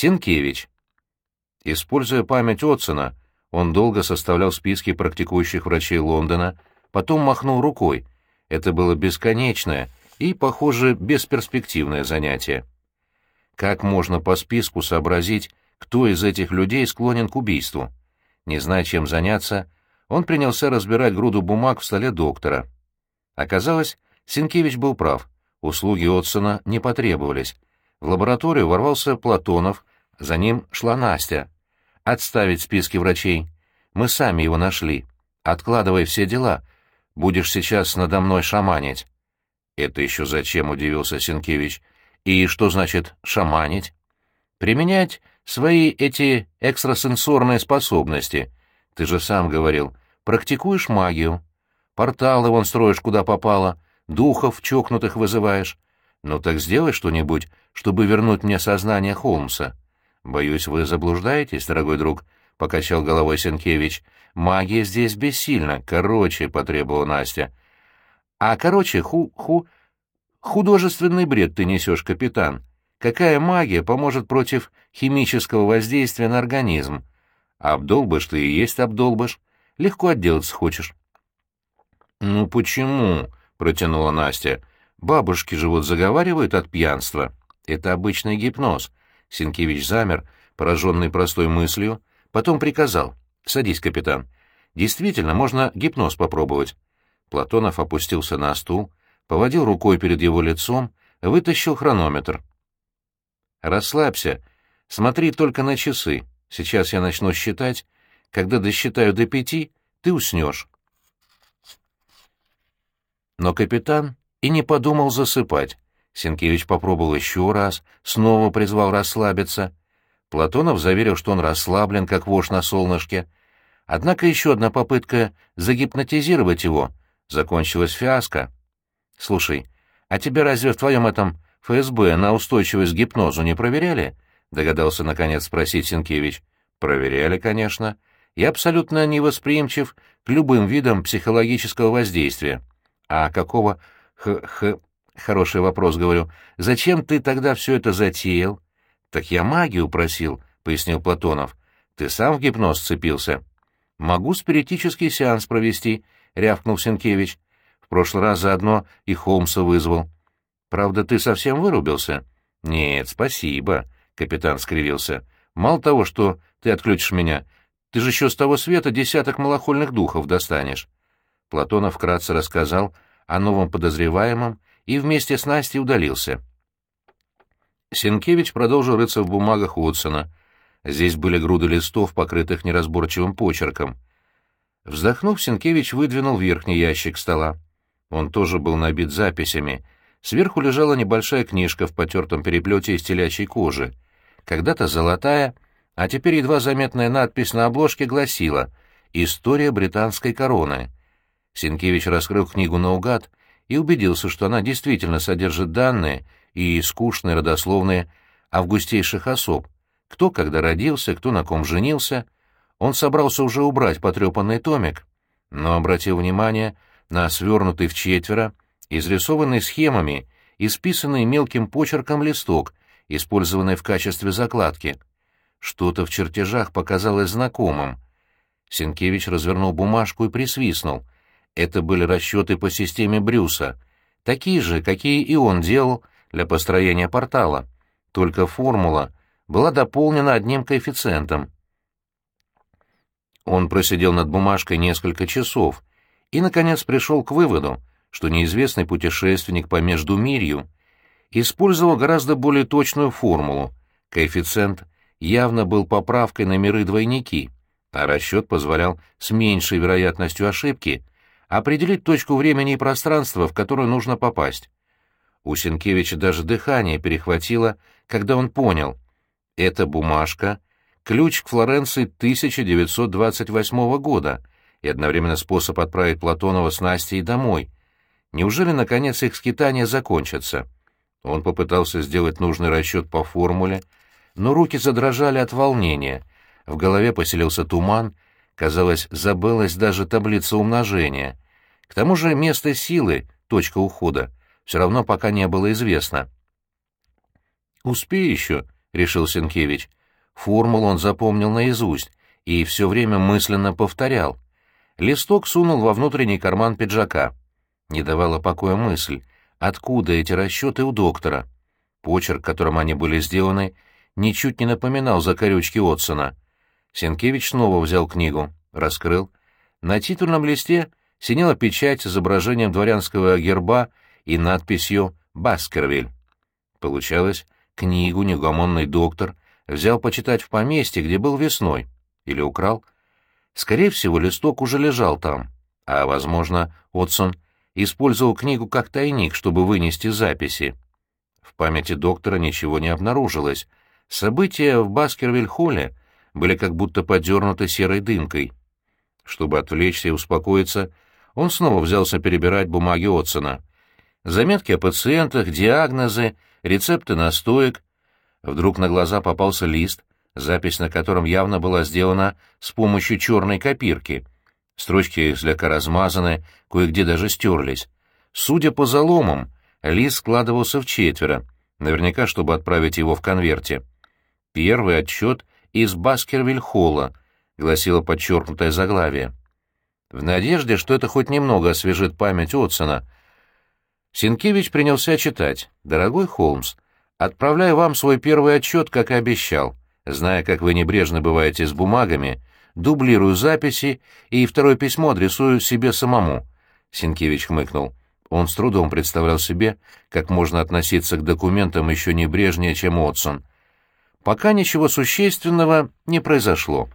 Синкевич. Используя память Отсона, он долго составлял списки практикующих врачей Лондона, потом махнул рукой. Это было бесконечное и, похоже, бесперспективное занятие. Как можно по списку сообразить, кто из этих людей склонен к убийству? Не зная, чем заняться, он принялся разбирать груду бумаг в столе доктора. Оказалось, Синкевич был прав, услуги Отсона не потребовались. В лабораторию ворвался Платонов, за ним шла Настя. «Отставить списки врачей. Мы сами его нашли. Откладывай все дела. Будешь сейчас надо мной шаманить». «Это еще зачем?» — удивился Синкевич. «И что значит «шаманить»?» «Применять свои эти экстрасенсорные способности. Ты же сам говорил, практикуешь магию. Порталы вон строишь куда попало, духов чокнутых вызываешь. Ну так сделай что-нибудь, чтобы вернуть мне сознание Холмса. Боюсь, вы заблуждаетесь, дорогой друг, — покачал головой Сенкевич. Магия здесь бессильна. Короче, — потребовала Настя. А короче, ху-ху... Художественный бред ты несешь, капитан. Какая магия поможет против химического воздействия на организм? Обдолбыш ты и есть обдолбыш. Легко отделаться хочешь. — Ну почему? — протянула Настя. — Бабушки же вот заговаривают от пьянства. Это обычный гипноз. Синкевич замер, пораженный простой мыслью, потом приказал. — Садись, капитан. Действительно, можно гипноз попробовать. Платонов опустился на стул, поводил рукой перед его лицом, вытащил хронометр. «Расслабься. Смотри только на часы. Сейчас я начну считать. Когда досчитаю до пяти, ты уснешь». Но капитан и не подумал засыпать. Сенкевич попробовал еще раз, снова призвал расслабиться. Платонов заверил, что он расслаблен, как вошь на солнышке. Однако еще одна попытка загипнотизировать его закончилась фиаско. «Слушай, а тебя разве в твоем этом ФСБ на устойчивость к гипнозу не проверяли?» — догадался наконец спросить Сенкевич. «Проверяли, конечно. Я абсолютно невосприимчив к любым видам психологического воздействия. А какого х-х... Хороший вопрос, говорю. Зачем ты тогда все это затеял? Так я магию просил, — пояснил Платонов. Ты сам в гипноз сцепился. Могу спиритический сеанс провести, — рявкнул Сенкевич. В прошлый раз заодно и Холмса вызвал. Правда, ты совсем вырубился? Нет, спасибо, — капитан скривился. Мало того, что ты отключишь меня, ты же еще с того света десяток малохольных духов достанешь. Платонов вкратце рассказал о новом подозреваемом и вместе с Настей удалился. Сенкевич продолжил рыться в бумагах Уотсона. Здесь были груды листов, покрытых неразборчивым почерком. Вздохнув, Сенкевич выдвинул верхний ящик стола. Он тоже был набит записями. Сверху лежала небольшая книжка в потертом переплете из телячьей кожи. Когда-то золотая, а теперь едва заметная надпись на обложке гласила «История британской короны». Сенкевич раскрыл книгу наугад и убедился, что она действительно содержит данные и скучные родословные августейших особ, кто когда родился, кто на ком женился. Он собрался уже убрать потрепанный томик, но обратил внимание на свернутый в четверо, изрисованный схемами и списанный мелким почерком листок, использованный в качестве закладки. Что-то в чертежах показалось знакомым. Сенкевич развернул бумажку и присвистнул — это были расчеты по системе Брюса, такие же, какие и он делал для построения портала, только формула была дополнена одним коэффициентом. Он просидел над бумажкой несколько часов и, наконец, пришел к выводу, что неизвестный путешественник по Междумирью использовал гораздо более точную формулу. Коэффициент явно был поправкой на миры-двойники, а расчет позволял с меньшей вероятностью ошибки определить точку времени и пространства, в которое нужно попасть. У Сенкевича даже дыхание перехватило, когда он понял. Эта бумажка — ключ к Флоренции 1928 года и одновременно способ отправить Платонова с Настей домой. Неужели, наконец, их скитания закончатся? Он попытался сделать нужный расчет по формуле, но руки задрожали от волнения, в голове поселился туман, казалось, забылась даже таблица умножения. К тому же место силы, точка ухода, все равно пока не было известно. «Успей еще», — решил Сенкевич. Формулу он запомнил наизусть и все время мысленно повторял. Листок сунул во внутренний карман пиджака. Не давала покоя мысль, откуда эти расчеты у доктора. Почерк, которым они были сделаны, ничуть не напоминал закорючки Отсона. Сенкевич снова взял книгу, раскрыл. На титульном листе синела печать с изображением дворянского герба и надписью «Баскервиль». Получалось, книгу неугомонный доктор взял почитать в поместье, где был весной. Или украл. Скорее всего, листок уже лежал там. А, возможно, Отсон использовал книгу как тайник, чтобы вынести записи. В памяти доктора ничего не обнаружилось. События в Баскервиль-холле были как будто подернуты серой дымкой. Чтобы отвлечься и успокоиться, он снова взялся перебирать бумаги Отсона. Заметки о пациентах, диагнозы, рецепты настоек. Вдруг на глаза попался лист, запись на котором явно была сделана с помощью черной копирки. Строчки слегка размазаны, кое-где даже стерлись. Судя по заломам, лист складывался в четверо, наверняка, чтобы отправить его в конверте. Первый отчет из Баскервиль-холла, гласило подчеркнутое заглавие. В надежде, что это хоть немного освежит память Отсона, Сенкевич принялся читать. «Дорогой Холмс, отправляю вам свой первый отчет, как и обещал. Зная, как вы небрежно бываете с бумагами, дублирую записи и второе письмо адресую себе самому». Сенкевич хмыкнул. Он с трудом представлял себе, как можно относиться к документам еще небрежнее, чем Отсон. Пока ничего существенного не произошло.